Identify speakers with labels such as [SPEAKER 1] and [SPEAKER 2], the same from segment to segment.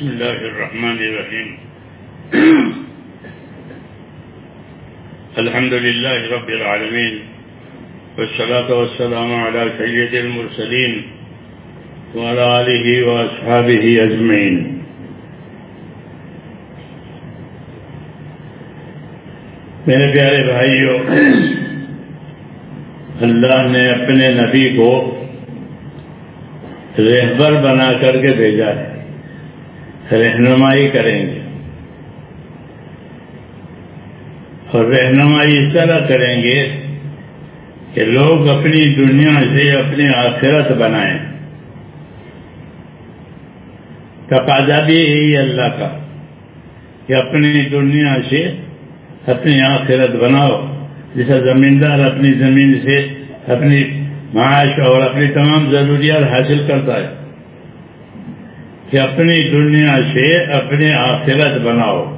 [SPEAKER 1] بسم الله الرحمن الرحيم. الحمد لله رب العالمين والصلاة والسلام على سيد المرسلين وعلى آله وأصحابه أجمعين. میرے پیارے بھائیوں اللہ نے اپنے نبی کو رہبر بنا کر کے بھیجا ہے۔ رہنمائی کریں گے۔ اور رہنمائی اس طرح کریں گے کہ لوگ اپنی دنیا سے اپنی آخرت بنائیں۔ تقاضا بھی یہی اللہ کا کہ اپنی دنیا سے اپنی آخرت بناؤ، جیسا زمیندار اپنی زمین سے اپنی معاش اور اپنی تمام ضروریات حاصل کرتا ہے۔ کہ اپنی دنیا سے اپنی آخرت بناؤ۔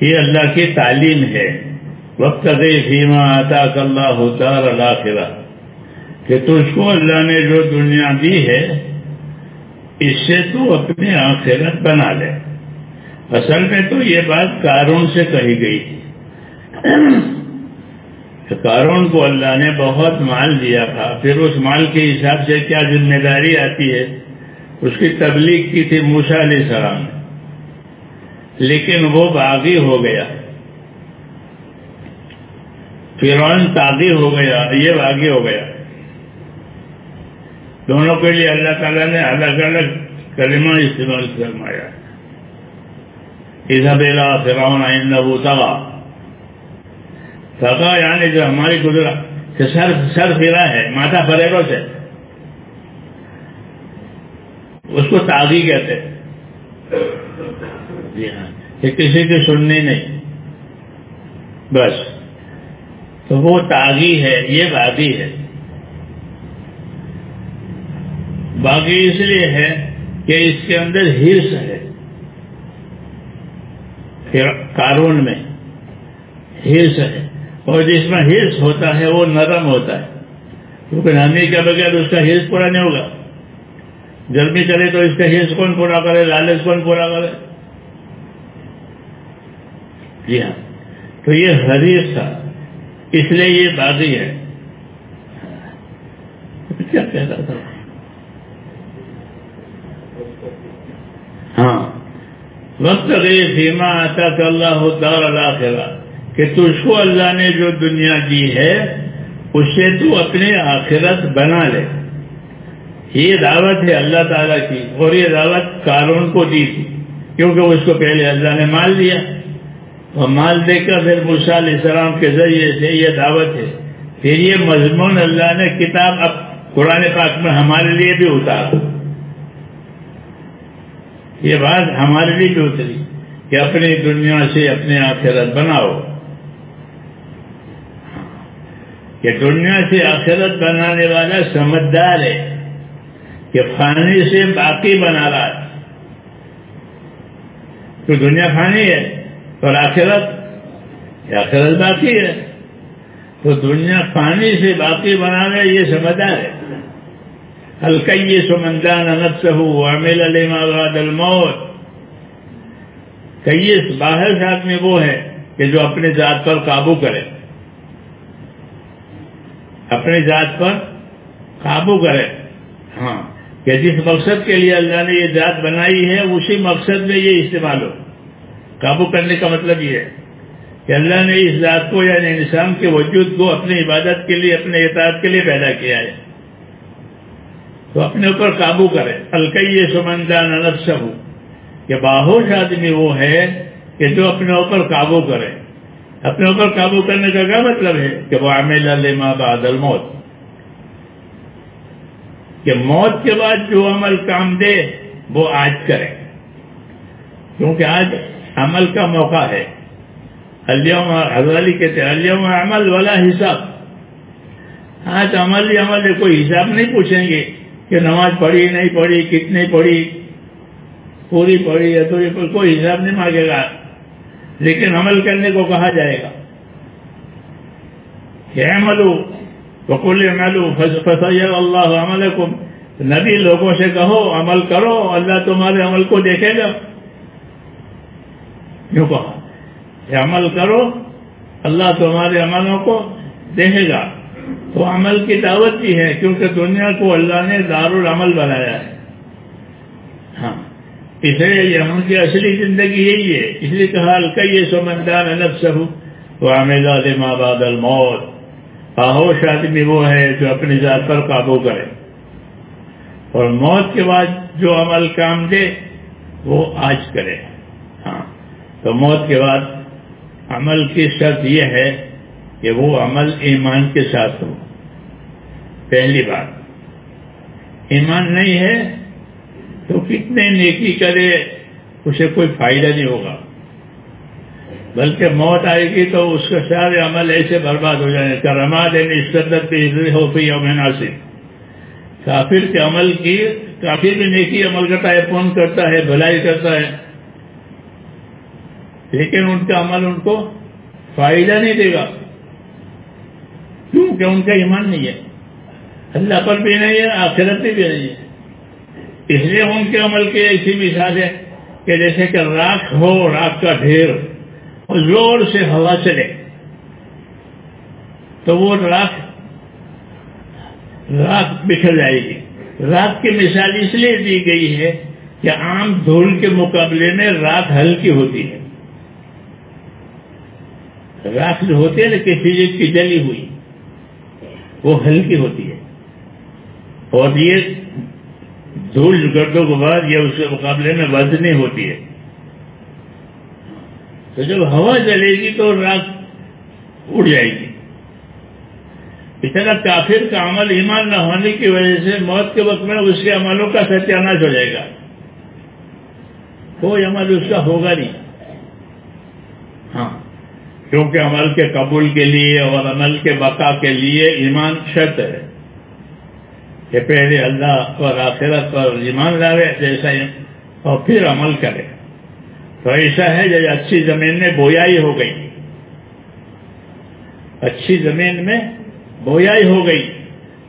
[SPEAKER 1] یہ اللہ کی تعلیم ہے۔ وقت فیما آتا اللہ ہوتا اللہ کہ تجھ کو اللہ نے جو دنیا دی ہے، اس سے تو اپنی آخرت بنا لے۔ اصل میں تو یہ بات کارون سے کہی گئی۔ کارون کو اللہ نے بہت مال دیا تھا۔ پھر اس مال کے حساب سے کیا ذمہ داری آتی ہے؟ اس کی تبلیغ کی تھی موسا علیہ السلام۔ نے لیکن وہ باغی ہو گیا۔ فرعون تاغی ہو گیا، یہ باغی ہو گیا۔ دونوں کے لیے اللہ تعالیٰ نے الگ الگ کلمہ استعمال فرمایا۔ ایزابیلا فرعون آئندہ تغا تغا یعنی جو ہماری قدرت سر سر پھرا ہے ماتا فریروں سے۔ اس کو تاغی کہتے جی ہاں کہ کسی کی سننی نہیں۔ بس۔ تو وہ تاغی ہے، یہ باغی ہے۔ باغی اس لیے ہے کہ اس کے اندر ہرس ہے۔ قارون میں ہرس ہے۔ اور جس میں ہرس ہوتا ہے وہ نرم ہوتا ہے۔ کیونکہ نرمی کے بغیر اس کا ہرس پورا نہیں ہوگا۔ گرمی کرے تو اس کا ہرس کون پورا کرے؟ لالچ کون پورا کرے؟ جی ہاں۔ تو یہ حریف تھا۔ اس لیے یہ باغی ہے۔ کیا کہتا تھا؟ ہاں۔ وقت گئے فیما آتا اللہ دار اللہ خلا کہ تجھ کو اللہ نے جو دنیا دی ہے، اسے تو اپنی آخرت بنا لے۔ یہ دعوت ہے اللہ تعالیٰ کی، اور یہ دعوت کارون کو دی تھی، کیونکہ اس کو پہلے اللہ نے مال دیا۔ اور مال دے کر پھر موسیٰ علیہ السلام کے ذریعے سے یہ دعوت ہے۔ پھر یہ مضمون اللہ نے کتاب اب قرآن پاک میں ہمارے لیے بھی اتارا یہ بات ہمارے لیے بھی اتری کہ اپنی دنیا سے اپنے آخرت بناؤ۔ کہ دنیا سے آخرت بنانے والا سمجھدار ہے کہ فانی سے باقی بنا رہا ہے۔ تو دنیا فانی ہے اور آخرت آخرت باقی ہے۔ تو دنیا فانی سے باقی بنانا یہ سمجھدار ہے۔ ہلکی سمندان انت ہو عامل بعد الموت۔ کئیس باہر آدمی وہ ہے کہ جو اپنی ذات پر قابو کرے۔ اپنی ذات پر قابو کرے۔ ہاں۔ کہ جس مقصد کے لیے اللہ نے یہ ذات بنائی ہے اسی مقصد میں یہ استعمال ہو۔ قابو کرنے کا مطلب یہ ہے کہ اللہ نے اس ذات کو یعنی انسان کے وجود کو اپنی عبادت کے لیے اپنے اطاعت کے لیے پیدا کیا ہے۔ تو اپنے اوپر قابو کرے۔ الکئی سمندان ہو کہ باہوش آدمی وہ ہے کہ جو اپنے اوپر قابو کرے۔ اپنے اوپر قابو کرنے کا کیا مطلب ہے؟ کہ وہ عامل علما بعد الموت۔ کہ موت کے بعد جو عمل کام دے، وہ آج کرے۔ کیونکہ آج عمل کا موقع ہے۔ الم کہتے ہیں الم عمل والا حساب۔ آج عمل ہی عمل کوئی حساب نہیں پوچھیں گے کہ نماز پڑھی، نہیں پڑھی، کتنی پڑھی، پوری پڑھی ہے تو کوئی حساب نہیں مانگے گا۔ لیکن عمل کرنے کو کہا جائے گا۔ کہ عملو وقل عملو فسیر اللہ عملکم۔ نبی لوگوں سے کہو، عمل کرو، اللہ تمہارے عمل کو دیکھے گا۔ کیوں کہا۔ کہ عمل کرو، اللہ تمہارے عملوں کو دیکھے گا۔ تو عمل کی دعوت بھی ہے، کیونکہ دنیا کو اللہ نے دار العمل بنایا ہے۔ اس لیے یہ ہم کی اصلی زندگی یہی ہے۔ اس لیے کہا کئی سمندان الگ سب وہ عمیدہ ماں بادل موت آہوش آدمی وہ ہے جو اپنی ذات پر قابو کرے۔ اور موت کے بعد جو عمل کام دے، وہ آج کرے۔ ہاں تو موت کے بعد عمل کی شرط یہ ہے کہ وہ عمل ایمان کے ساتھ ہو۔ پہلی بات، ایمان نہیں ہے تو کتنے نیکی کرے، اسے کوئی فائدہ نہیں ہوگا۔ بلکہ موت آئے گی تو اس کے سارے عمل ایسے برباد ہو جائیں گے۔ رما دینے شدت ہو پی اور مناسب کافر کے عمل کی کافی بھی نیکی عمل کرتا ہے، پون کرتا ہے، بھلائی کرتا ہے۔ لیکن ان کا عمل ان کو فائدہ نہیں دے گا۔ کیونکہ ان کا ایمان نہیں ہے۔ اللہ پر بھی نہیں ہے، آخرت بھی نہیں ہے۔ اس لیے ان کے عمل کی ایسی مثال ہے کہ جیسے کہ راکھ ہو راک کا ڈھیر اور زور سے ہوا چلے۔ تو وہ راکھ راک بکھر جائے گی۔ راک کی مثال اس لیے دی گئی ہے کہ عام دھول کے مقابلے میں رات ہلکی ہوتی ہے۔ راکھ جو ہوتی ہے نا کسی چیز کی جلی ہوئی، وہ ہلکی ہوتی ہے۔ اور یہ دھول گردوں کے بعد یہ اس کے مقابلے میں وزنی ہوتی ہے تو جب ہوا چلے گی تو راک اڑ جائے گی۔ اتنا کافر کا عمل ایمان نہ ہونے کی وجہ سے موت کے وقت میں اس کے عملوں کا ستیاناش ہو جائے گا۔ کوئی عمل اس کا ہوگا نہیں۔ ہاں کیونکہ عمل کے قبول کے لیے اور عمل کے بقا کے لیے ایمان شرط ہے۔ کہ پہلے اللہ اور آخرت پر ایمان لاوے جیسا اور پھر عمل کرے۔ تو ایسا ہے جب اچھی زمین میں بویائی ہو گئی۔ اچھی زمین میں بویائی ہو گئی۔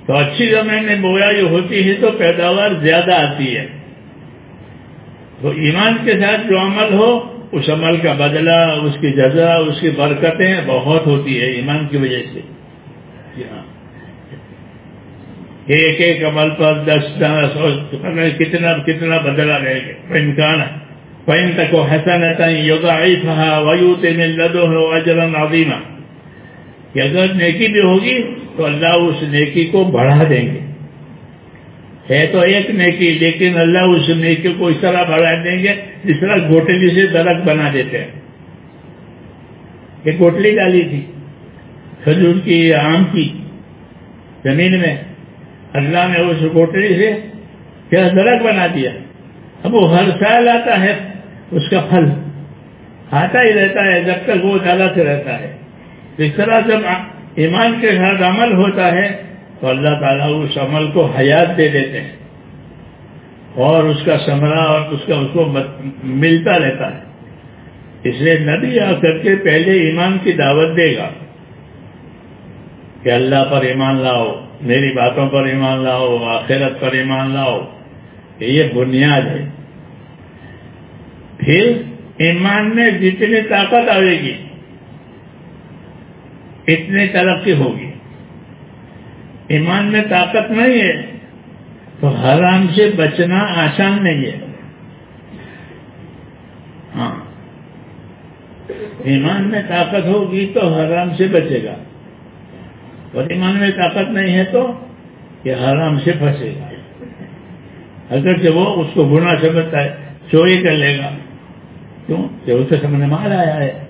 [SPEAKER 1] تو اچھی زمین میں بویائی ہوتی ہے تو پیداوار زیادہ آتی ہے۔ تو ایمان کے ساتھ جو عمل ہو، اس عمل کا بدلہ، اس کی جزا، اس کی برکتیں بہت ہوتی ہے ایمان کی وجہ سے ہاں ایک ایک عمل پر دس دس کتنا کتنا بدلا رہے گا۔ امکان پین تک وہ حسن یوگا تھا ویوت میں لدو ہو کہ اگر نیکی بھی ہوگی تو اللہ اس نیکی کو بڑھا دیں گے۔ ہے تو ایک نیکی، لیکن اللہ اس نیکی کو اس طرح بڑھا دیں گے جس طرح گوٹلی سے درخت بنا دیتے ہیں۔ ایک گوٹلی ڈالی تھی، کھجور کی آم کی زمین میں۔ اللہ نے اس گوٹلی سے کیا درخت بنا دیا۔ اب وہ ہر سال آتا ہے، اس کا پھل آتا ہی رہتا ہے، جب تک وہ زیادہ سے رہتا ہے۔ اس طرح جب ایمان کے ساتھ عمل ہوتا ہے، تو اللہ تعالیٰ اس عمل کو حیات دے دیتے ہیں۔ اور اس کا سمرا اور اس کا اس کو ملتا رہتا ہے۔ اس لیے نبی آ کر کے پہلے ایمان کی دعوت دے گا۔ کہ اللہ پر ایمان لاؤ، میری باتوں پر ایمان لاؤ، آخرت پر ایمان لاؤ، یہ بنیاد ہے۔ پھر ایمان میں جتنی طاقت آئے گی، اتنی ترقی ہوگی۔ ایمان میں طاقت نہیں ہے، تو حرام سے بچنا آسان نہیں ہے۔ ہاں۔ ایمان میں طاقت ہوگی تو حرام سے بچے گا۔ اور ایمان میں طاقت نہیں ہے تو یہ حرام سے پھنسے گا۔ اگر جب وہ اس کو گنا سمجھتا ہے، چوری کر لے گا۔ کیوں؟ کہ اسے سمجھ مال آیا ہے۔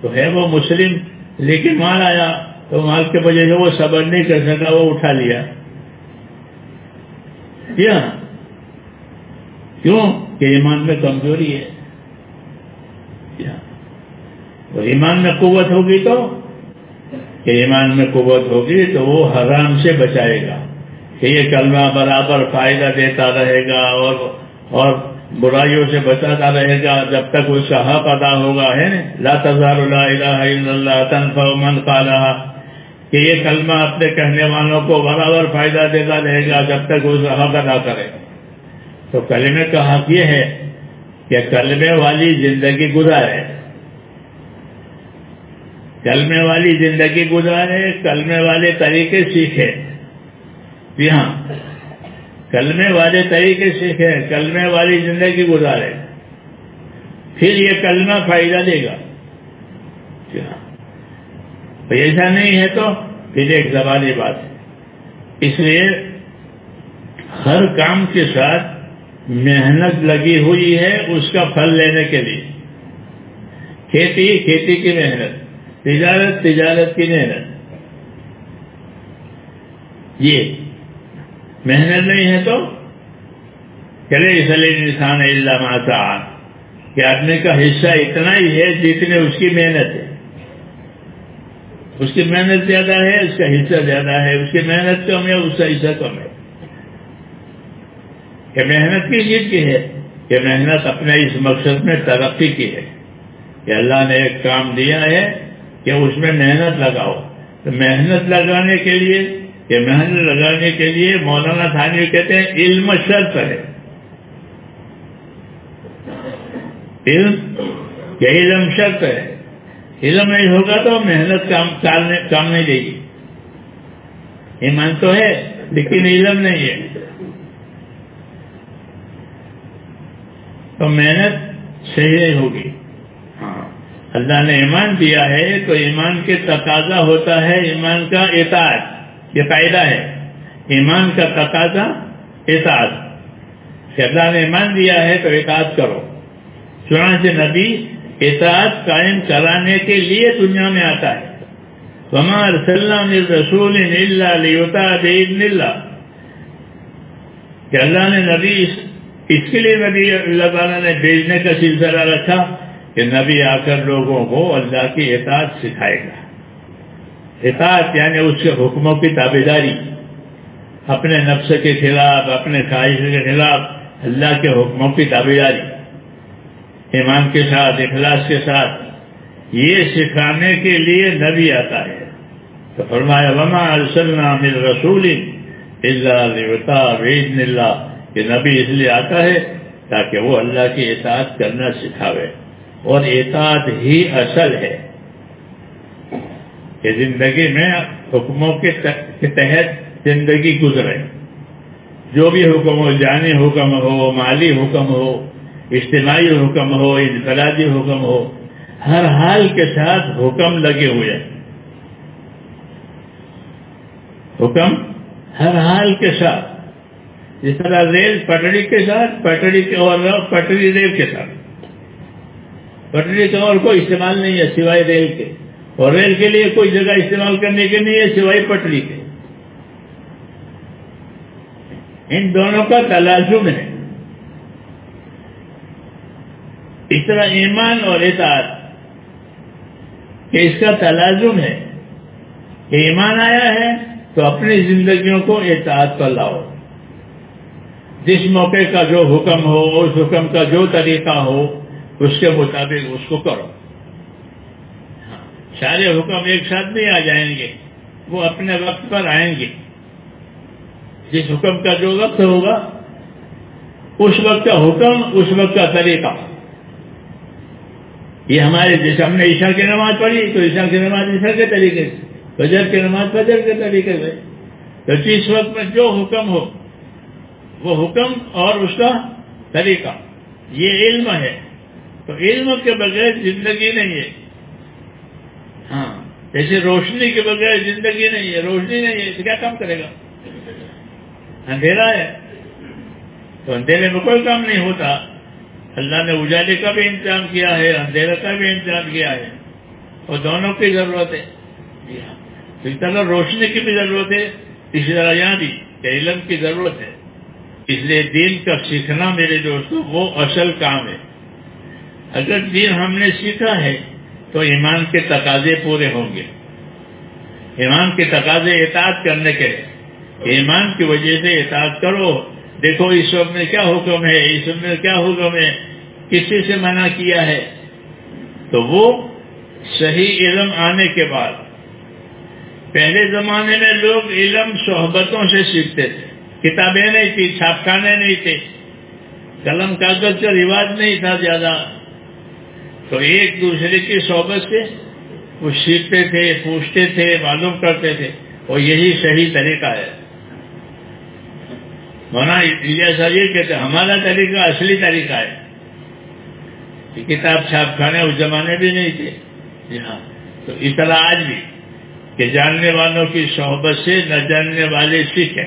[SPEAKER 1] تو ہے وہ مسلم، لیکن مال آیا، تو مال کے وجہ سے وہ صبر نہیں کر سکا، وہ اٹھا لیا۔ کیا؟ کیوں؟ کہ ایمان میں کمزوری ہے۔ تو ایمان میں قوت ہوگی تو کہ ایمان میں قوت ہوگی تو وہ حرام سے بچائے گا۔ کہ یہ کلمہ برابر فائدہ دیتا رہے گا اور اور برائیوں سے بچاتا رہے گا۔ جب تک اس کا حق ادا ہوگا، ہے نا؟ لا تزار اللہ الہ الا اللہ تنفع من قالها کہ یہ کلمہ اپنے کہنے والوں کو برابر فائدہ دیتا رہے گا جب تک وہ حق ادا کرے۔ تو کلمے کا حق یہ ہے کہ کلمے والی زندگی گزارے۔ کلمے والی زندگی گزارے کلمے والے طریقے سیکھے۔ جی ہاں۔ کلمے والے طریقے سیکھے کلمے والی زندگی گزارے۔ پھر یہ کلمہ فائدہ دے گا۔ جی ہاں۔ ایسا نہیں ہے تو پھر ایک زبانی بات ہے۔ اس لیے ہر کام کے ساتھ محنت لگی ہوئی ہے اس کا پھل لینے کے لیے۔ کھیتی کھیتی کی محنت۔ تجارت تجارت کی محنت یہ محنت نہیں ہے تو چلے سلیم انسان اللہ ماتا کہ آدمی کا حصہ اتنا ہی ہے جتنے اس کی محنت ہے۔ اس کی محنت زیادہ ہے، اس کا حصہ زیادہ ہے۔ اس کی محنت کم ہے، اس کا حصہ کم ہے۔ کہ محنت کی چیز کی ہے، کہ محنت اپنے اس مقصد میں ترقی کی ہے۔ کہ اللہ نے ایک کام دیا ہے کہ اس میں محنت لگاؤ۔ تو محنت لگانے کے لیے، کہ محنت لگانے کے لیے مولانا تھانی کہتے ہیں، علم شرط ہے۔ علم، کہ علم شرط ہے۔ علم نہیں ہوگا تو محنت کام کام نہیں دے گی۔ ایمان تو ہے، لیکن علم نہیں ہے۔ تو محنت صحیح نہیں ہوگی۔ اللہ نے ایمان دیا ہے تو ایمان کے تقاضا ہوتا ہے، ایمان کا اطاعت، یہ قاعدہ ہے۔ ایمان کا تقاضا اطاعت۔ کہ اللہ نے ایمان دیا ہے تو اطاعت کرو۔ چنانچہ نبی اطاعت قائم کرانے کے لیے دنیا میں آتا ہے۔ وما ارسلنا رسول اللہ کہ اللہ نے نبی اس کے لیے نبی اللہ تعالیٰ نے بھیجنے کا سلسلہ رکھا۔ کہ نبی آ کر لوگوں کو اللہ کی اطاعت سکھائے گا۔ اطاعت یعنی اس کے حکموں کی تابے داری۔ اپنے نفس کے خلاف، اپنے خواہش کے خلاف اللہ کے حکموں کی تابے داری۔ ایمان کے ساتھ، اخلاص کے ساتھ یہ سکھانے کے لیے نبی آتا ہے۔ تو فرمایا، وما من رسول اللہ کہ نبی اس لیے آتا ہے تاکہ وہ اللہ کی اطاعت کرنا سکھاوے۔ اور اطاعت ہی اصل ہے کہ زندگی میں حکموں کے تحت زندگی گزرے۔ جو بھی حکم ہو، جانی حکم ہو، مالی حکم ہو، اجتماعی حکم ہو، انفرادی حکم ہو، ہر حال کے ساتھ حکم لگے ہوئے ہیں۔ حکم ہر حال کے ساتھ، جس طرح ریل پٹڑی کے ساتھ، پٹڑی کے اور پٹڑی ریل کے ساتھ۔ پٹڑی کا اور کوئی استعمال نہیں ہے سوائے ریل کے۔ اور ریل کے لیے کوئی جگہ استعمال کرنے کے نہیں ہے سوائے پٹڑی کے۔ ان دونوں کا تلازم ہے۔ اس طرح ایمان اور اطاعت کہ اس کا تلازم ہے کہ ایمان آیا ہے تو اپنی زندگیوں کو اطاعت پر لاؤ۔ جس موقع کا جو حکم ہو، اس حکم کا جو طریقہ ہو اس کے مطابق اس کو کرو۔ ہاں، سارے حکم ایک ساتھ نہیں آ جائیں گے، وہ اپنے وقت پر آئیں گے۔ جس حکم کا جو وقت ہوگا، اس وقت کا حکم، اس وقت کا طریقہ۔ یہ ہمارے جیسے ہم نے عشاء کی نماز پڑھی، تو عشاء کی نماز عشاء کے طریقے سے، فجر کی نماز فجر کے طریقے سے۔ تو جس وقت میں جو حکم ہو، وہ حکم اور اس کا طریقہ۔ یہ علم ہے۔ تو علم کے بغیر زندگی نہیں ہے۔ ہاں جیسے روشنی کے بغیر زندگی نہیں ہے، روشنی نہیں ہے، تو کیا کام کرے گا؟ اندھیرا ہے۔ تو اندھیرے میں کوئی کام نہیں ہوتا۔ اللہ نے اجالے کا بھی انتظام کیا ہے، اندھیرے کا بھی انتظام کیا ہے۔ اور دونوں کی ضرورت ہے۔ جی ہاں اس طرح روشنی کی بھی ضرورت ہے، اسی طرح یعنی یہاں بھی علم کی ضرورت ہے۔ اس لیے دین کا سیکھنا میرے دوستوں وہ اصل کام ہے۔ اگر دین ہم نے سیکھا ہے تو ایمان کے تقاضے پورے ہوں گے۔ ایمان کے تقاضے اطاعت کرنے کے ایمان کی وجہ سے اطاعت کرو۔ دیکھو اس وقت میں کیا حکم ہے، اس وقت میں کیا حکم ہے کسی سے منع کیا ہے۔ تو وہ صحیح علم آنے کے بعد، پہلے زمانے میں لوگ علم صحبتوں سے سیکھتے تھے۔ کتابیں نہیں تھی چھاپخانے نہیں تھے۔ قلم کاغذ کا رواج نہیں تھا زیادہ۔ تو ایک دوسرے کی صحبت سے وہ سیکھتے تھے، پوچھتے تھے، معلوم کرتے تھے۔ اور یہی صحیح طریقہ ہے۔ مولانا صاحب یہ کہتے ہمارا طریقہ اصلی طریقہ ہے۔ کہ کتاب چھاپ خانے اس زمانے بھی نہیں تھے۔ جی ہاں۔ تو اس طرح آج بھی کہ جاننے والوں کی صحبت سے نہ جاننے والے سیکھیں۔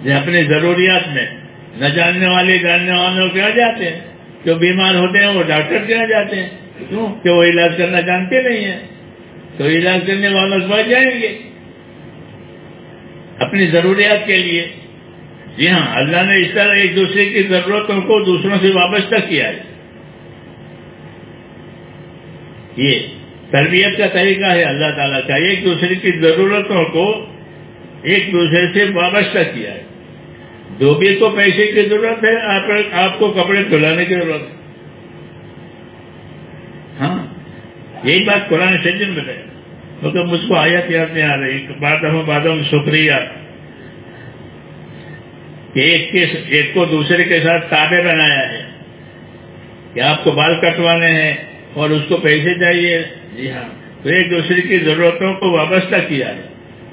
[SPEAKER 1] جو اپنی ضروریات میں نہ جاننے والے جاننے والوں کے آ جاتے ہیں۔ جو بیمار ہوتے ہیں وہ ڈاکٹر کے آ جاتے ہیں۔ کیوں؟ کہ وہ علاج کرنا جانتے نہیں ہیں۔ تو علاج کرنے والوں کے جائیں گے۔ اپنی ضروریات کے لیے۔ جی ہاں اللہ نے اس طرح ایک دوسرے کی ضرورتوں کو دوسروں سے وابستہ کیا ہے۔ یہ تربیت کا طریقہ ہے۔ اللہ تعالیٰ کا ایک دوسرے کی ضرورتوں کو ایک دوسرے سے وابستہ کیا ہے۔ دھوبی کو پیسے کی ضرورت ہے، آپ کو کپڑے دھلانے کی ضرورت ہے۔ ہاں یہی بات قرآن سجن میں ہے۔ کیونکہ مجھ کو آیت یاد نہیں آ رہی بات ہم بات ہم شکریہ۔ ایک کے ایک کو دوسرے کے ساتھ تابے بنایا ہے۔ کہ آپ کو بال کٹوانے ہیں اور اس کو پیسے چاہیے۔ جی ہاں۔ تو ایک دوسرے کی ضرورتوں کو وابستہ کیا ہے۔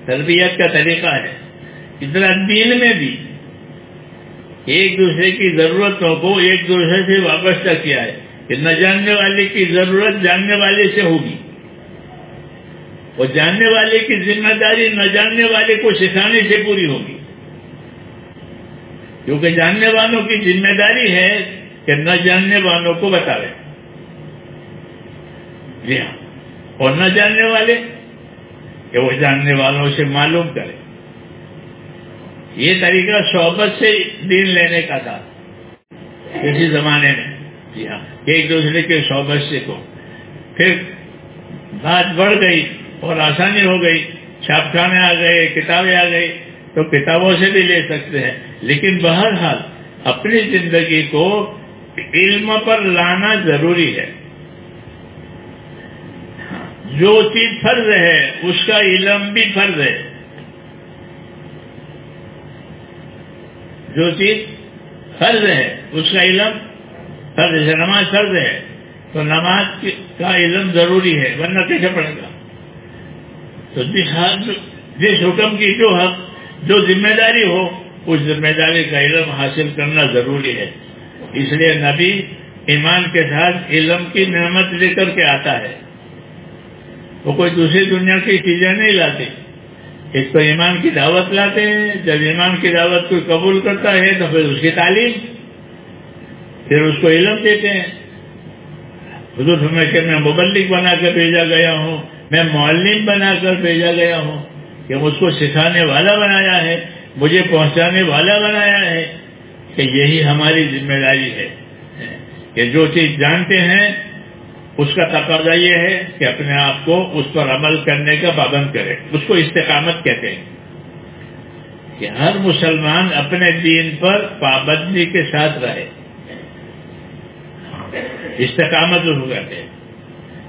[SPEAKER 1] تربیت کا طریقہ ہے۔ اتنا دین میں بھی ایک دوسرے کی ضرورتوں کو ایک دوسرے سے وابستہ کیا ہے کہ نہ جاننے والے کی ضرورت جاننے والے سے ہوگی۔ اور جاننے والے کی ذمہ داری نہ جاننے والے کو سکھانے سے پوری ہوگی۔ کیونکہ جاننے والوں کی ذمہ داری ہے کہ نہ جاننے والوں کو بتاوے۔ جی ہاں۔ اور نہ جاننے والے کہ وہ جاننے والوں سے معلوم کرے۔ یہ طریقہ صحبت سے دین لینے کا تھا۔ کسی زمانے میں۔ جی ہاں۔ ایک دوسرے کے صحبت سے کو۔ پھر بات بڑھ گئی اور آسانی ہو گئی۔ چھاپخانے آ گئے، کتابیں آ گئی تو کتابوں سے بھی لے سکتے ہیں۔ لیکن بہرحال اپنی زندگی کو علم پر لانا ضروری ہے۔ جو چیز فرض ہے، اس کا علم بھی فرض ہے۔ جو چیز فرض ہے، اس کا علم فرض ہے نماز فرض ہے، تو نماز کا علم ضروری ہے، ورنہ کیسے پڑے گا؟ تو جس جس حکم کی جو حق جو ذمہ داری ہو، اس ذمہ داری کا علم حاصل کرنا ضروری ہے۔ اس لیے نبی ایمان کے ساتھ علم کی نعمت لے کر کے آتا ہے۔ وہ کوئی دوسری دنیا کی چیزیں نہیں لاتے۔ ایک تو ایمان کی دعوت لاتے ہیں، جب ایمان کی دعوت کوئی قبول کرتا ہے تو پھر اس کی تعلیم، پھر اس کو علم دیتے ہیں۔ حضور سمجھ کے میں مبلک بنا کر بھیجا گیا ہوں، میں معلم بنا کر بھیجا گیا ہوں کہ مجھ کو سکھانے والا بنایا ہے، مجھے پہنچانے والا بنایا ہے، کہ یہی ہماری ذمہ داری ہے۔ کہ جو چیز جانتے ہیں اس کا تقاضا یہ ہے کہ اپنے آپ کو اس پر عمل کرنے کا پابند کرے۔ اس کو استقامت کہتے ہیں۔ کہ ہر مسلمان اپنے دین پر پابندی کے ساتھ رہے۔ استقامت اس کو کہتے ہیں۔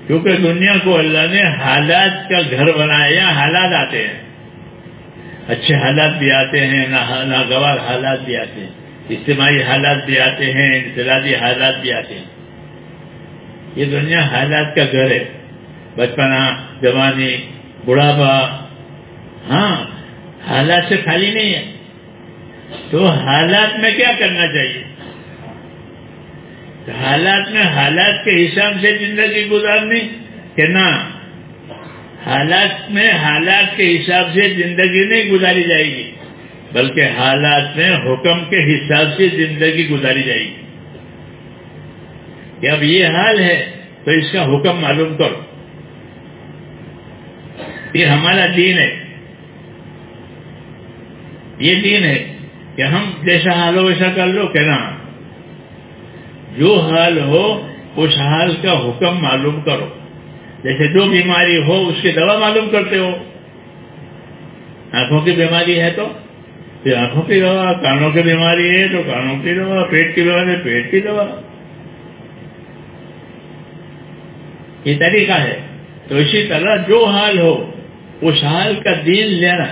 [SPEAKER 1] کیونکہ دنیا کو اللہ نے حالات کا گھر بنایا حالات آتے ہیں۔ اچھے حالات بھی آتے ہیں ناگوار حالات بھی آتے ہیں۔ اجتماعی حالات بھی آتے ہیں، انفرادی حالات بھی آتے ہیں۔ یہ دنیا حالات کا گھر ہے۔ بچپنا، جوانی، بڑھاپا۔ ہاں حالات سے خالی نہیں ہے۔ تو حالات میں کیا کرنا چاہیے؟ حالات میں حالات کے حساب سے زندگی گزارنی کہ نہ، حالات میں حالات کے حساب سے زندگی نہیں گزاری جائے گی، بلکہ حالات میں حکم کے حساب سے زندگی گزاری جائے گی۔ کہ اب یہ حال ہے تو اس کا حکم معلوم کرو یہ ہمارا دین ہے۔ یہ دین ہے کہ ہم جیسا حال ہو ویسا کر لو کہنا جو حال ہو، اس حال کا حکم معلوم کرو۔ جیسے جو بیماری ہو، اس کی دوا معلوم کرتے ہو۔ آنکھوں کی بیماری ہے تو؟ پھر آنکھوں کی دوا، کانوں کی بیماری ہے تو کانوں کی دوا، پیٹ کی بیماری ہے پیٹ کی دوا۔ یہ طریقہ ہے۔ تو اسی طرح جو حال ہو، اس حال کا دین لینا۔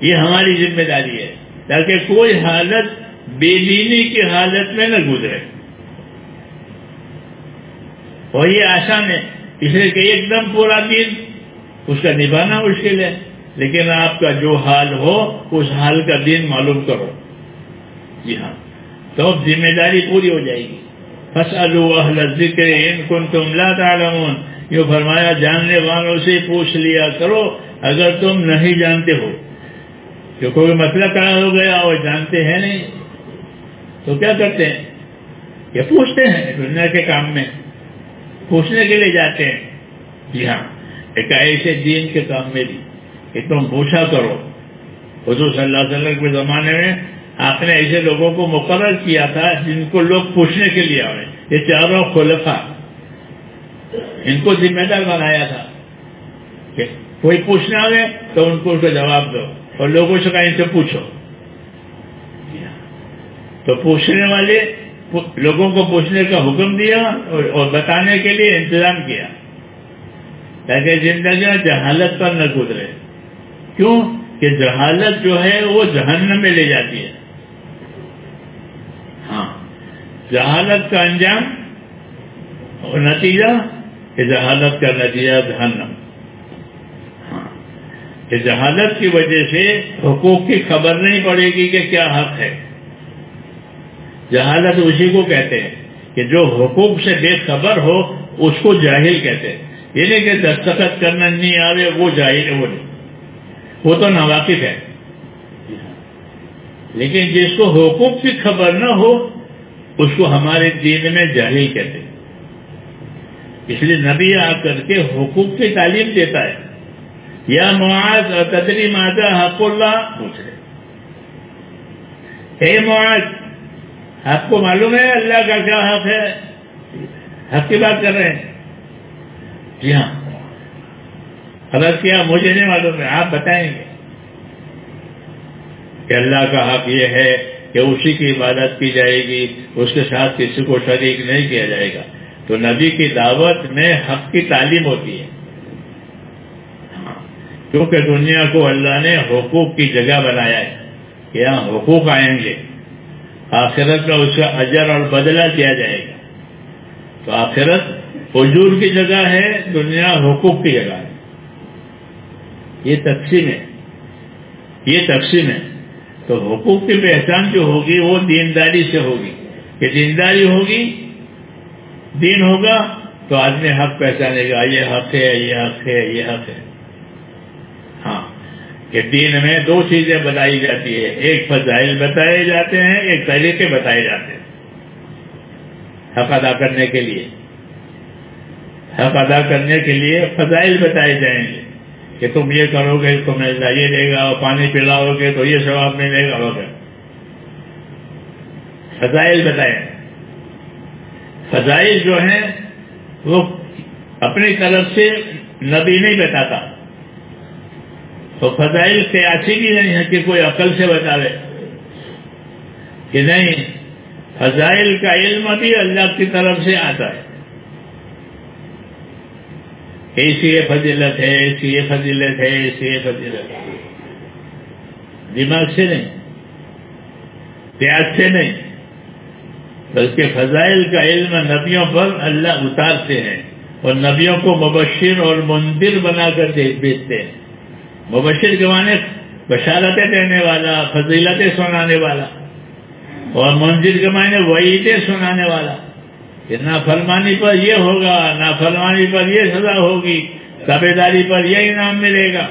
[SPEAKER 1] یہ ہماری ذمہ داری ہے۔ تاکہ کوئی حالت بے دینی کی حالت میں نہ گزرے۔ اور یہ آسان ہے۔ اس لیے کہ ایک دم پورا دن اس کا نبھانا مشکل ہے۔ لیکن آپ کا جو حال ہو، اس حال کا دن معلوم کرو۔ جی ہاں۔ تو اب ذمہ داری پوری ہو جائے گی۔ اہل ذکر ان کن تم لا تعلمون یوں فرمایا، جاننے والوں سے پوچھ لیا کرو، اگر تم نہیں جانتے ہو۔ کہ کوئی مسئلہ کھڑا ہو گیا اور جانتے ہیں نہیں، تو کیا کرتے ہیں؟ یہ پوچھتے ہیں دنیا کے کام میں۔ پوچھنے کے لیے جاتے ہیں۔ جی ہاں ایک ایسے دین کے کام میں بھی کہ تم پوچھا کرو۔ حضور صلی اللہ علیہ وسلم کے زمانے میں آپ نے ایسے لوگوں کو مقرر کیا تھا جن کو لوگ پوچھنے کے لیے آئے. یہ چاروں خلفا ان کو ذمہ دار بنایا تھا. کہ کوئی پوچھنے آئے تو ان کو اس کا جواب دو. اور لوگوں سے کہیں ان سے پوچھو. تو پوچھنے والے لوگوں کو پوچھنے کا حکم دیا اور بتانے کے لیے انتظام کیا. تاکہ زندگیاں جہالت پر نہ گزرے. کیوں؟ کہ جہالت جو ہے وہ جہنم میں لے جاتی ہے ہاں جہالت کا انجام اور نتیجہ کہ جہالت کا نتیجہ جہنم۔ ہاں کہ جہالت کی وجہ سے حقوق کی خبر نہیں پڑے گی کہ کیا حق ہے۔ جہالت اسی کو کہتے ہیں کہ جو حقوق سے بے خبر ہو، اس کو جاہل کہتے ہیں۔ یہ نہیں کہ دستخط کرنا نہیں آوے، وہ جاہل ہے، وہ نہیں۔ وہ تو ناواقف ہے۔ لیکن جس کو حقوق کی خبر نہ ہو اس کو ہمارے دین میں جاہل کہتے ہیں۔ اس لیے نبی آ کر کے حقوق کی تعلیم دیتا ہے۔ یا معاذ اور تدری ماتا حق اللہ؟ پوچھ رہے۔ اے معاذ آپ کو معلوم ہے؟ اللہ کا کیا حق ہے؟ حق کی بات کر رہے ہیں۔ جی ہاں۔ حضرت کیا مجھے نہیں معلوم ہے، آپ بتائیں گے۔ کہ اللہ کا حق یہ ہے کہ اسی کی عبادت کی جائے گی، اس کے ساتھ کسی کو شریک نہیں کیا جائے گا۔ تو نبی کی دعوت میں حق کی تعلیم ہوتی ہے۔ کیونکہ دنیا کو اللہ نے حقوق کی جگہ بنایا ہے کہ یہاں حقوق آئیں گے۔ آخرت میں اس کا اجر اور بدلہ کیا جائے گا۔ تو آخرت حجور کی جگہ ہے، دنیا حقوق کی جگہ ہے۔ یہ تقسیم ہے۔ یہ تقسیم ہے۔ تو حقوق کی پہچان جو ہوگی وہ دینداری سے ہوگی۔ کہ دینداری ہوگی، دین ہوگا تو آدمی حق پہچانے گا، یہ حق ہے، یہ حق ہے، یہ حق ہے۔ ہاں کہ دین میں دو چیزیں بتائی جاتی ہے ایک فضائل بتائے جاتے ہیں، ایک طریقے بتائے جاتے ہیں۔ حق ادا کرنے کے لیے۔ حق ادا کرنے کے لیے فضائل بتائے جائیں گے۔ کہ تم یہ کرو گے تمہیں یہ دے گا اور پانی پلاؤ گے تو یہ ثواب ملے گا۔ وغیرہ فضائل بتائے فضائل جو ہیں، وہ اپنی طرف سے نبی نہیں بتاتا۔ تو فضائل سے ایسی بھی نہیں ہے کہ کوئی عقل سے بتا دے۔ کہ نہیں، فضائل کا علم بھی اللہ کی طرف سے آتا ہے۔ ایسی یہ فضیلت ہے، ایسی یہ فضیلت ہے، ایسی یہ فضیلت ہے۔ دماغ سے نہیں پیاز سے نہیں، بلکہ فضائل کا علم نبیوں پر اللہ اتارتے ہیں اور نبیوں کو مبشر اور مندر بنا کر بیچتے ہیں۔ مبشر کے معنی بشارتیں دینے والا، فضیلتیں سنانے والا، اور منزل کے معنی وعیدیں سنانے والا۔ کہ نافرمانی پر یہ ہوگا نافرمانی پر یہ سزا ہوگی تابے داری پر یہ انعام ملے گا۔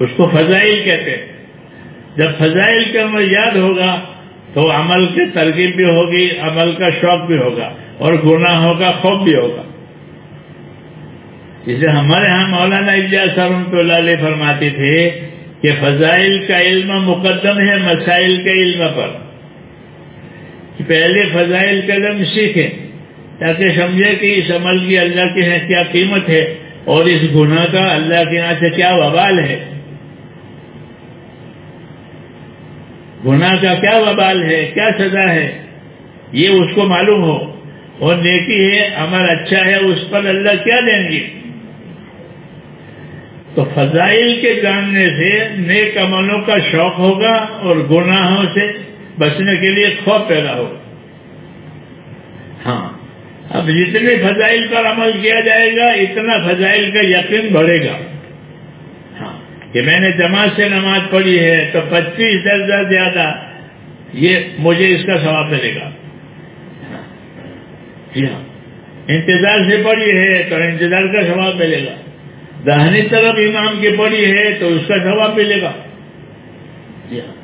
[SPEAKER 1] اس کو فضائل کہتے جب فضائل کا عمل یاد ہوگا تو عمل کی ترغیب بھی ہوگی، عمل کا شوق بھی ہوگا اور گناہوں کا خوف بھی ہوگا۔ جسے ہمارے ہاں مولانا اجاز رحمۃ اللہ علیہ فرماتے تھے کہ فضائل کا علم مقدم ہے، مسائل کے علم پر۔ کہ پہلے فضائل کا علم سیکھیں تاکہ سمجھے کہ اس عمل کی اللہ کے یہاں کیا قیمت ہے اور اس گناہ کا اللہ کے یہاں سے کیا وبال ہے؟ گناہ کا کیا وبال ہے؟ کیا سزا ہے؟ یہ اس کو معلوم ہو اور نیکی ہے، عمل اچھا ہے، اس پر اللہ کیا دیں گے؟ تو فضائل کے جاننے سے نیک عملوں کا شوق ہوگا اور گناہوں سے بچنے کے لیے خوف پیدا ہوگا ہاں۔ اب جتنے فضائل پر عمل کیا جائے گا، اتنا فضائل کا یقین بڑھے گا۔ ہاں۔ کہ میں نے جماعت سے نماز پڑھی ہے تو پچیس درجہ زیادہ، یہ مجھے اس کا ثواب ملے گا۔ جی ہاں۔ انتظار سے پڑھی ہے تو انتظار کا ثواب ملے گا۔ دہنی طرف امام کی پڑھی ہے تو اس کا ثواب ملے گا۔ جی ہاں۔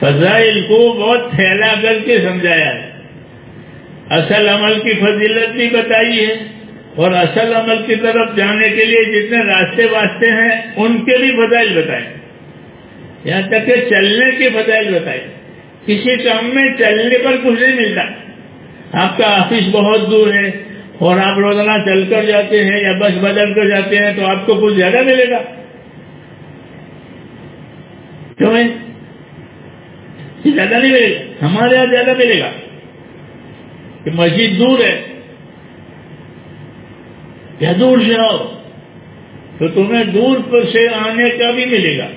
[SPEAKER 1] فضائل کو بہت پھیلا کر کے سمجھایا ہے۔ اصل عمل کی فضیلت بھی بتائی ہے۔ اور اصل عمل کی طرف جانے کے لیے جتنے راستے واسطے ہیں، ان کے بھی فضائل بتائے۔ یہاں تک کہ چلنے کے فضائل بتائے۔ کسی کام میں چلنے پر کچھ نہیں ملتا۔ آپ کا آفس بہت دور ہے اور آپ روزانہ چل کر جاتے ہیں یا بس بدل کر جاتے ہیں تو آپ کو کچھ زیادہ ملے گا۔ کیوں؟ ہے زیادہ نہیں ملے گا۔ ہمارے یہاں زیادہ ملے گا۔ کہ مسجد دور ہے۔ یا دور سے آؤ۔ تو تمہیں دور پر سے آنے کا بھی ملے گا۔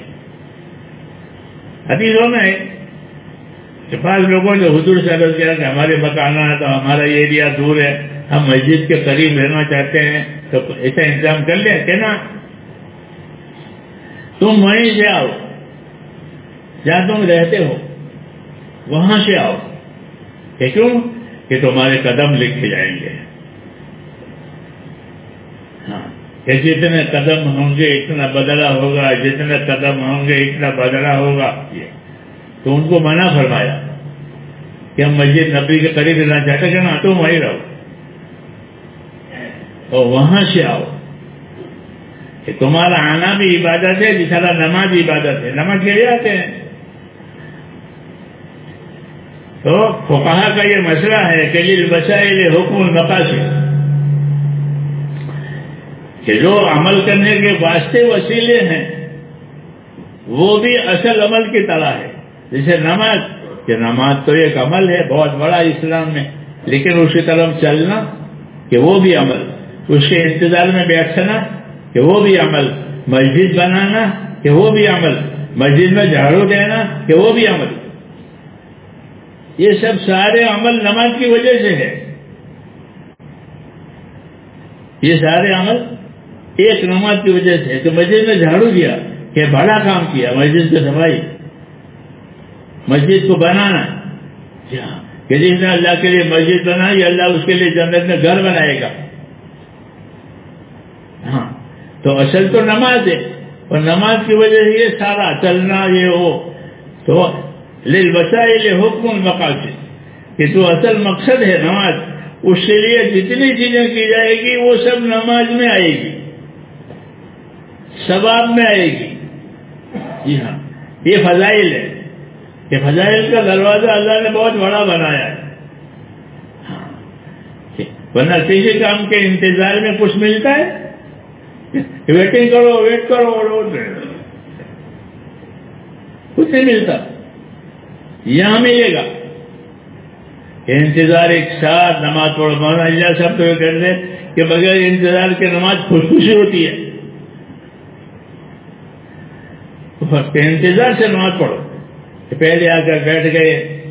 [SPEAKER 1] حدیثوں میں کہ بعض لوگوں نے حضور سے عرض کیا کہ ہمارے مکانا ہے تو ہمارا یہ ایریا دور ہے۔ ہم مسجد کے قریب رہنا چاہتے ہیں۔ تو ایسا انتظام کر لیں کہ نا۔ تم وہیں سے آؤ۔ جہاں تم رہتے ہو۔ وہاں سے آؤ۔ کہ کیوں؟ کہ تمہارے قدم لکھے جائیں گے۔ ہاں۔ کہ جتنے قدم ہوں گے اتنا بدلا ہوگا، جتنے قدم ہوں گے اتنا بدلا ہوگا۔ یہ۔ تو ان کو منع فرمایا کہ ہم مسجد نبی کے قریب رہنا چاہتے کہ نا تم وہیں رہو۔ اور وہاں سے آؤ۔ کہ تمہارا آنا بھی عبادت ہے، جس طرح نماز عبادت ہے۔ نماز کے لیے آتے ہیں۔ تو فقہا کا یہ مسئلہ ہے کہ لیل بچائے حکم المقاصد کہ جو عمل کرنے کے واسطے وسیلے ہیں، وہ بھی اصل عمل کی طرح ہے۔ جیسے نماز، کہ نماز تو ایک عمل ہے، بہت بڑا اسلام میں، لیکن اسی طرف چلنا، کہ وہ بھی عمل۔ اس کے انتظار میں بیٹھنا، کہ وہ بھی عمل۔ مسجد بنانا، کہ وہ بھی عمل۔ مسجد میں جھاڑو دینا، کہ وہ بھی عمل۔ یہ سب سارے عمل نماز کی وجہ سے ہے۔ یہ سارے عمل ایک نماز کی وجہ سے کہ مسجد میں جھاڑو دیا کہ بڑا کام کیا مسجد کی صفائی مسجد کو بنانا۔ جی ہاں، کہ جس نے اللہ کے لیے مسجد بنائی، اللہ اس کے لیے جنت میں گھر بنائے گا۔ ہاں تو اصل تو نماز ہے۔ اور نماز کی وجہ سے یہ سارا چلنا، یہ ہو تو لل بچائے حکم المقاصد. کہ جو اصل مقصد ہے نماز. اس کے لیے جتنی چیزیں کی جائے گی، وہ سب نماز میں آئے گی. ثواب میں آئے گی. جی ہاں. یہ فضائل ہے. کہ فضائل کا دروازہ اللہ نے بہت بڑا بنایا ہے. ہاں. ورنہ کسی کام کے انتظار میں کچھ ملتا ہے؟ ویٹنگ کرو ویٹ کرو اور کچھ نہیں ملتا. یہاں ملے گا۔ انتظار ایک ساتھ نماز پڑھو مولانا اللہ صاحب تو یہ کہتے ہیں کہ بغیر انتظار کے نماز خوشخوشی ہوتی ہے۔ انتظار سے نماز پڑھو۔ پہلے آ کر بیٹھ گئے۔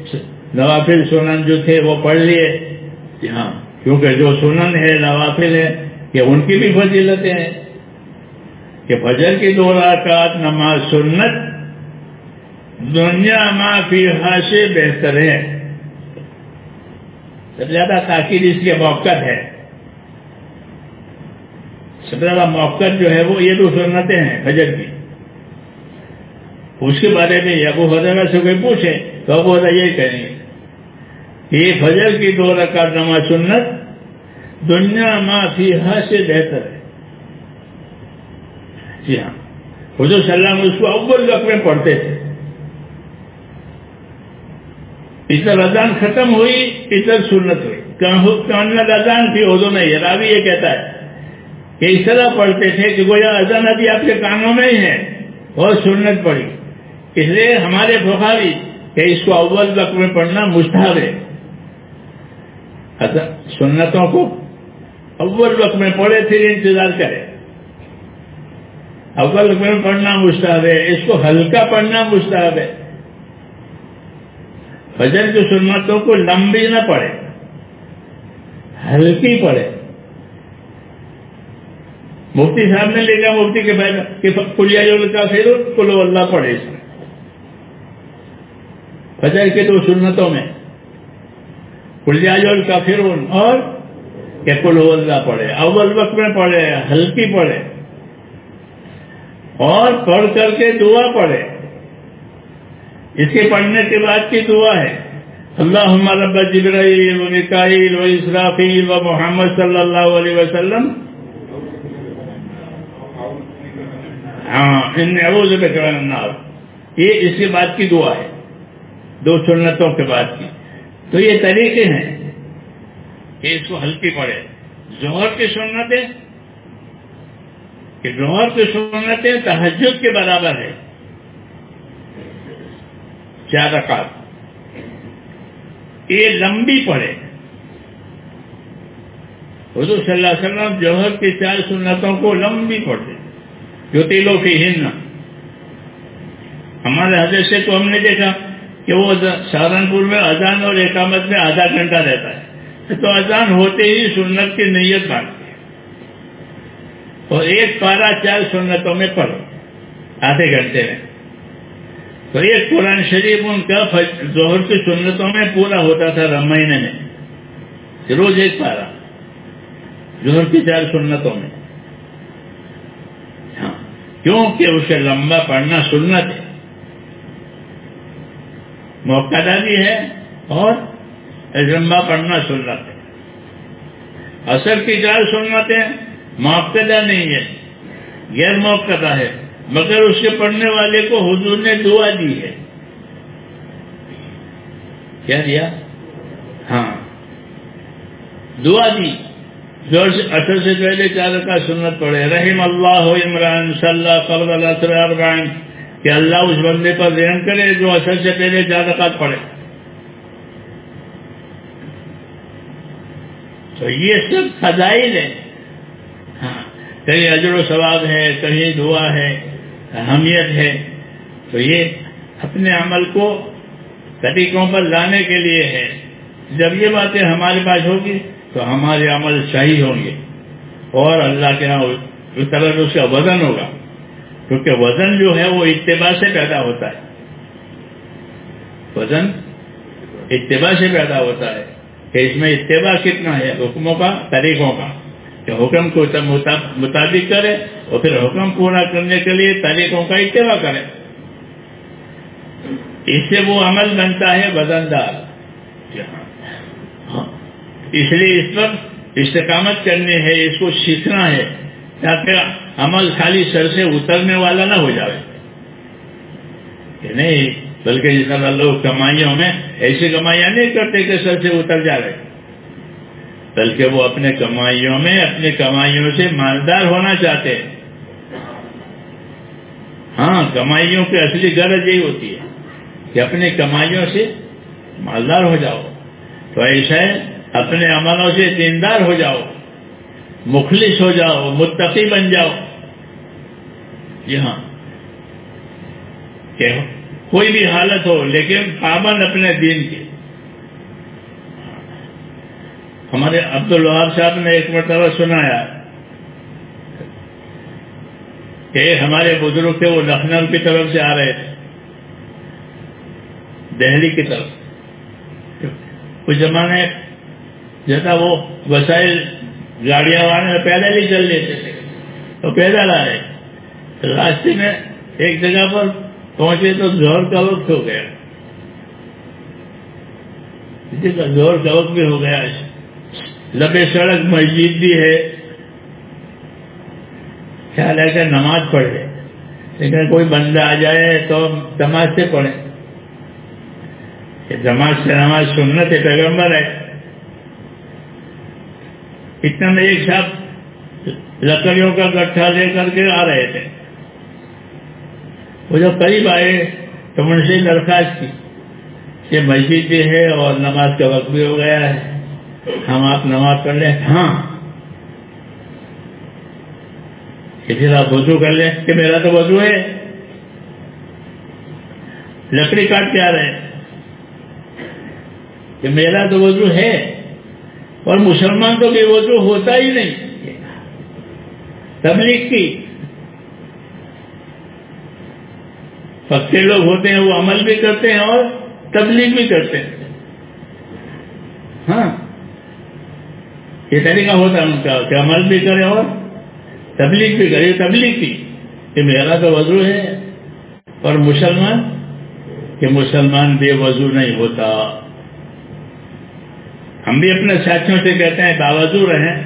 [SPEAKER 1] نوافل سنن جو تھے وہ پڑھ لیے۔ ہاں کیونکہ جو سنن ہے، نوافل ہے، کہ ان کی بھی فضیلتیں ہیں۔ کہ فجر کی دو رکعت نماز سنت دنیا ماں فی سے بہتر ہے۔ سب سے زیادہ تاکید اس کے موقع ہے۔ سب سے زیادہ موقع جو ہے وہ یہ دو سنتیں ہیں فجر کی۔ اس کے بارے میں ابو حضرت سے کوئی پوچھے تو ابو حضرت یہی کہیں گے کہ یہ فجر کی دو رکعت نماز سنت دنیا ماں فی سے بہتر ہے۔ جی ہاں۔ حضور صلی اللہ علیہ وسلم اس کو اول وقت میں پڑھتے تھے۔ ادھر اذان ختم ہوئی ادھر سنت ہوئی۔ کان اذان تھی اردو میں یہ راوی یہ کہتا ہے کہ اس طرح پڑھتے تھے کہ گویا اذان ابھی آپ کے کانوں میں ہی ہے اور سنت پڑھی۔ اس لیے ہمارے بخاری کہ اس کو اول وقت میں پڑھنا مستحب ہے۔ اچھا، سنتوں کو اول وقت میں پڑھے پھر انتظار کرے۔ اول میں پڑھنا مستحب ہے، اس کو ہلکا پڑھنا مستحب ہے۔ فجر کی سنتوں کو لمبی نہ پڑے ہلکی پڑے مفتی صاحب نے لے گیا مفتی کے فائدہ کہ کلیا جو کا پھر کلو اللہ پڑھے اس میں۔ فجر کے دو سنتوں میں کلیا جو کا پھر اور کہ کلو اللہ پڑھے۔ اول وقت میں پڑھے، ہلکی پڑھے۔ اور پڑھ کر کے دعا پڑھے۔ اس کے پڑھنے کے بعد کی دعا ہے۔ اللہ رب جبرائیل و نکائیل و اسرافیل و محمد صلی اللہ علیہ وسلم۔ ہاں ان النار۔ یہ اس کے بعد کی دعا ہے۔ دو سنتوں کے بعد کی۔ تو یہ طریقے ہیں کہ اس کو ہلکی پڑے ظہر کی سنتیں، کہ ظہر کی سنتیں تحجد کے برابر ہے چار رکعت یہ لمبی پڑے حضور صلی اللہ علیہ وسلم جوہر کی چار سنتوں کو لمبی پڑھتے۔ جو تیلوں کی ہن ہمارے حضرت سے تو ہم نے دیکھا کہ وہ سہارنپور میں اذان اور اقامت میں آدھا گھنٹہ رہتا ہے۔ تو اذان ہوتے ہی سنت کی نیت باندھتی ہے اور ایک پارا چار سنتوں میں پڑھو۔ آدھے گھنٹے میں۔ تو ایک قرآن شریف ان کا ظہر کی سنتوں میں پورا ہوتا تھا مہینے میں۔ روز ایک پارا ظہر کی چار سنتوں میں۔ ہاں کیونکہ اسے لمبا پڑھنا سنت ہے۔ موقع بھی ہے اور لمبا پڑھنا سنت ہے۔ اثر کی چار سنتیں موقع نہیں ہے غیر موقع ہے مگر اس کے پڑھنے والے کو حضور نے دعا دی ہے۔ کیا دیا؟ ہاں۔ دعا دی۔ جو اثر سے پہلے چار کا سنت پڑھے۔ رحم اللہ ہو عمران، صلی اللہ قبل اللہ کہ اللہ اس بندے پر ذہن کرے جو اثر سے پہلے چار رکعت پڑھے۔ تو یہ سب فضائل ہے ہاں۔ کہیں اجر و ثواب ہے، کہیں دعا ہے۔ اہمیت ہے۔ تو یہ اپنے عمل کو طریقوں پر لانے کے لیے ہے۔ جب یہ باتیں ہمارے پاس ہوگی تو ہمارے عمل صحیح ہوں گے۔ اور اللہ کے یہاں اس طرح اس کا وزن ہوگا۔ کیونکہ وزن جو ہے وہ اتباع سے پیدا ہوتا ہے۔ وزن اتباع سے پیدا ہوتا ہے کہ اس میں اتباع کتنا ہے، حکموں کا، طریقوں کا۔ کہ حکم کو مطابق کرے اور پھر حکم پورا کرنے کے لیے طریقوں کا اتباع کرے۔ اس سے وہ عمل بنتا ہے وزندار اس لیے اس پر استقامت کرنی ہے، اس کو سیکھنا ہے، تاکہ عمل خالی سر سے اترنے والا نہ ہو جائے۔ کہ نہیں، بلکہ جس طرح لوگ کمائیوں میں ایسی کمائیاں نہیں کرتے کہ سر سے اتر جا رہے۔ بلکہ وہ اپنے کمائیوں میں، اپنی کمائیوں سے مالدار ہونا چاہتے ہیں۔ ہاں کمائیوں کی اصلی غرض یہی ہوتی ہے کہ اپنی کمائیوں سے مالدار ہو جاؤ۔ تو ایسا ہے، اپنے عملوں سے دیندار ہو جاؤ، مخلص ہو جاؤ، متقی بن جاؤ۔ جی ہاں۔ کہ کوئی بھی حالت ہو، لیکن پابند اپنے دین کے۔ ہمارے عبد الوہاب صاحب نے ایک مرتبہ سنایا کہ ہمارے بزرگ تھے وہ لکھنؤ کی طرف سے آ رہے تھے، دہلی کی طرف۔ کچھ زمانے جیسا وہ وسائل گاڑیاں والے پیدل ہی چل لیتے تھے، تو پیدل آ رہے۔ راستے میں ایک جگہ پر پہنچے تو زور کا وقت ہو گیا۔ کسی کا زور کا وقت بھی ہو گیا۔ لبے سڑک مسجد بھی ہے۔ خیال ہے کہ نماز پڑھے لیکن کوئی بندہ آ جائے تو نماز سے پڑھے۔ کہ جماعت سے نماز سنت ہے پیغمبر ہے۔ اتنا میں ایک صاحب لکڑیوں کا گٹھا لے کر کے آ رہے تھے۔ وہ جب قریب آئے تو ان سے درخواست کی کہ مسجد بھی ہے اور نماز کا وقت بھی ہو گیا ہے۔ ہم آپ نماز پڑھ لیں ہاں۔ کہ پھر آپ وضو کر لیں کہ میرا تو وضو ہے۔ لکڑی کاٹ کے آ رہے ہیں۔ کہ میرا تو وضو ہے۔ اور مسلمان تو بے وضو ہوتا ہی نہیں۔ تبلیغ کی۔ پکے لوگ ہوتے ہیں، وہ عمل بھی کرتے ہیں اور تبلیغ بھی کرتے ہیں۔ ہاں۔ یہ طریقہ ہوتا ہے ان کا کہ عمل بھی کرے اور تبلیغ بھی کرے تبلیغ کی۔ کہ میرا تو وضو ہے۔ اور مسلمان کہ مسلمان بے وضو نہیں ہوتا۔ ہم بھی اپنے ساتھیوں سے کہتے ہیں، باوضو رہیں۔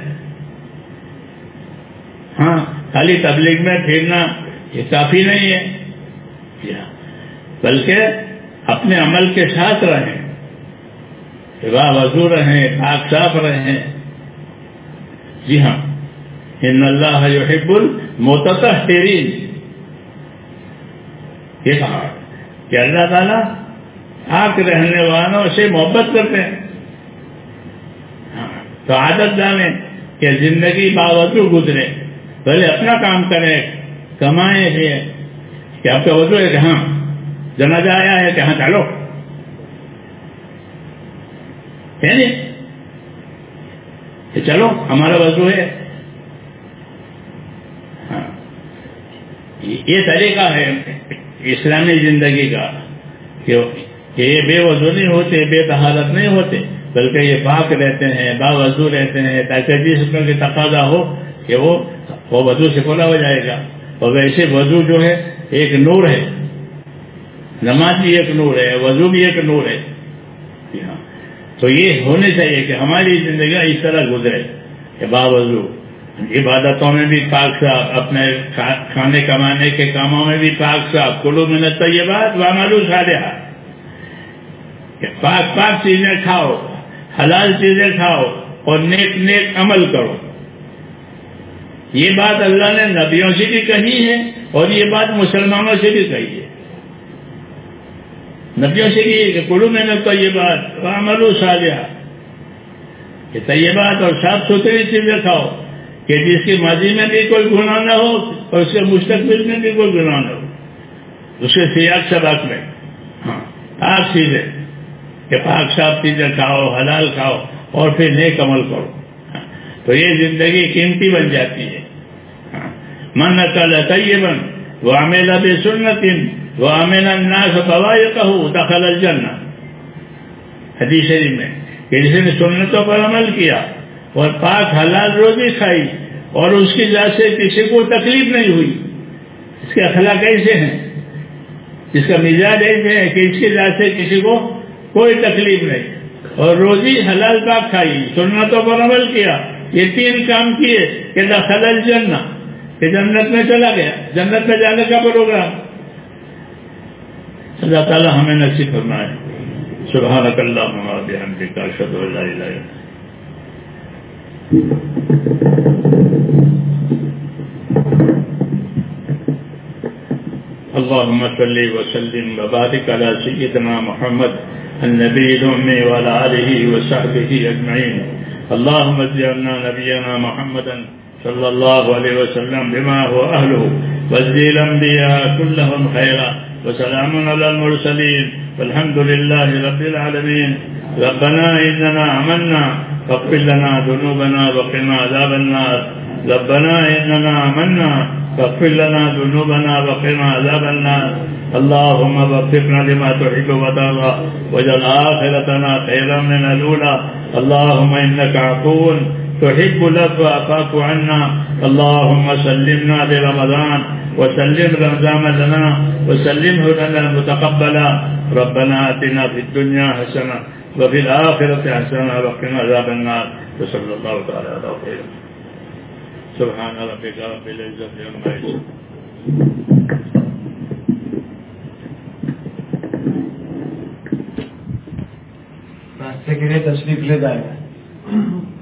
[SPEAKER 1] ہاں خالی تبلیغ میں پھرنا، یہ کافی نہیں ہے۔ بلکہ اپنے عمل کے ساتھ رہیں۔ وضو رہیں، پاک، صاف رہیں۔ جی ہاں۔ ان اللہ یحب المتطہرین۔ یہ کہا کہ اللہ تعالیٰ آگ رہنے والوں سے محبت کرتے ہیں۔ ہاں۔ تو عادت جانے کہ زندگی باوضو گزرے پہلے اپنا کام کرے، کمائے ہے۔ کہ آپ کا وضو ہے کہ ہاں جنازہ آیا ہے کہ ہاں چلو۔ یعنی کہ چلو، ہمارا وضو ہے۔ ہاں۔ یہ طریقہ ہے اسلامی زندگی کا کہ یہ بے وضو نہیں ہوتے، بے تحالت نہیں ہوتے، بلکہ یہ پاک رہتے ہیں، با وضو رہتے ہیں۔ تاکہ جس میں تقاضا ہو کہ وہ وہ وضو سے کھولا ہو جائے گا۔ اور ویسے وضو جو ہے، ایک نور ہے۔ نماز بھی ایک نور ہے، وضو بھی ایک نور ہے۔ تو یہ ہونے چاہیے کہ ہماری زندگی اس طرح گزرے کہ با وضو عبادتوں میں بھی پاک صاحب اپنے کھانے کمانے کے کاموں میں بھی پاک صاحب کلو منت تو یہ بات وامالو سادہ کہ پاک پاک چیزیں کھاؤ، حلال چیزیں کھاؤ اور نیک نیک عمل کرو۔ یہ بات اللہ نے نبیوں سے بھی کہی ہے اور یہ بات مسلمانوں سے بھی کہی ہے۔ نبیوں سے بھی کہ کلو میں نے تو یہ بات عمل کہ طیبات اور صاف ستھری چیزیں کھاؤ، کہ جس کی ماضی میں بھی کوئی گناہ نہ ہو اور اس کے مستقبل میں بھی کوئی گناہ نہ ہو۔ اس کے سیاق سبق میں۔ ہاں آپ چیزیں کہ پاک صاف چیزیں کھاؤ، حلال کھاؤ اور پھر نیک عمل کرو۔ ہاں، تو یہ زندگی قیمتی بن جاتی ہے۔ ہاں، من نقل طیبن وہ عمیلہ بے سنت وہ عمیل الناس بوایتہ دخل الجنہ حدیث شریف میں. کہ جس نے سنتوں پر عمل کیا اور پاک حلال روزی کھائی اور اس کی ذات سے کسی کو تکلیف نہیں ہوئی. اس کے اخلاق ایسے ہیں. اس کا مزاج ایسے ہے کہ اس کی ذات سے کسی کو کوئی تکلیف نہیں. اور روزی حلال پاک کھائی، سنتوں پر عمل کیا، یہ تین کام کیے کہ دخل الجنہ، کہ جنت میں چلا گیا، جنت میں جانے کا پروگرام. اللہ تعالیٰ ہمیں نصیب کرنا ہے سبحانك اللهم وبحمدك اشهد ان لا اله الا اللهم صل وسلم وبارك على سيدنا محمد النبي الامي وعلى اله وصحبه اجمعين اللهم اجعلنا نبينا محمدا صلى الله عليه وسلم بما هو اهله واجزي الانبياء كلهم خيرا وسلام على المرسلين والحمد لله رب العالمين. ربنا إننا عملنا فاغفر لنا ذنوبنا وقنا عذاب النار. ربنا إننا عملنا فاغفر لنا ذنوبنا وقنا عذاب النار. اللهم وفقنا لما تحب وترضى. واجعل آخرتنا خيرا من الأولى. اللهم إنك عفو تحب العفو، فاعف عنا. اللهم سلمنا لرمضان. وسلم رمضان لنا وسلمه لنا متقبلا ربنا اتنا في الدنيا حسنه وفي الاخره حسنه وقنا عذاب النار. وصلى الله تعالى على خير. سبحان ربك رب العزه عما يصفون.
[SPEAKER 2] راستے کے لیے تشریف لے جائے۔ گا